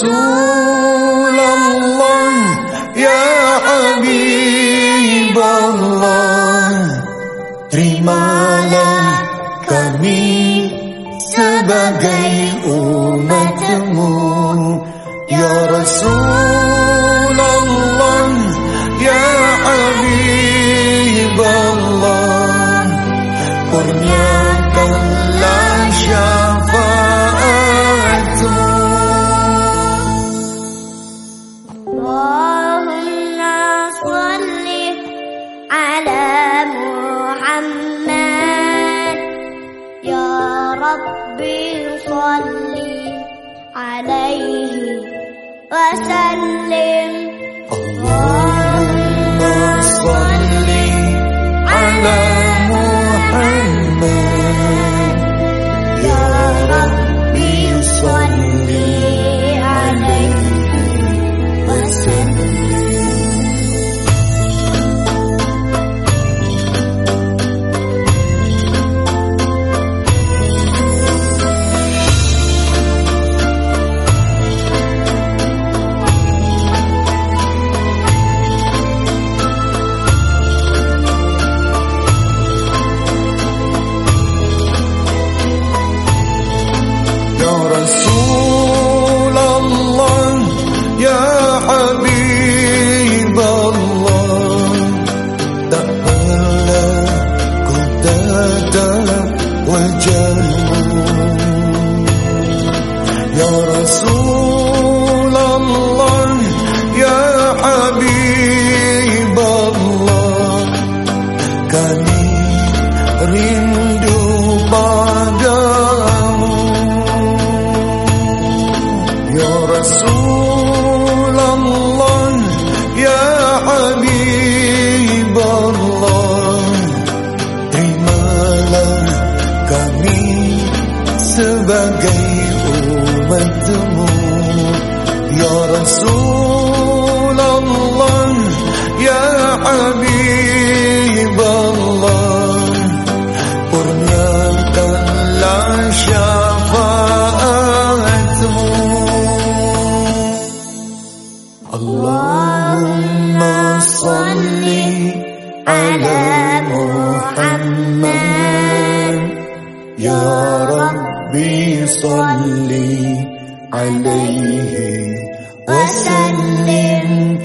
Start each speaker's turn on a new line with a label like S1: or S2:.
S1: Rasulullah Ya Habib Allah Terimalah kami sebagai umatmu Ya Rasulullah ربي صلي عليه وسلم. Sebagai umatmu. Ya Rasulullah Ya Habib Allah Kurniakanlah syafaatmu. Allahumma salli ربي صلي عليه وسلم.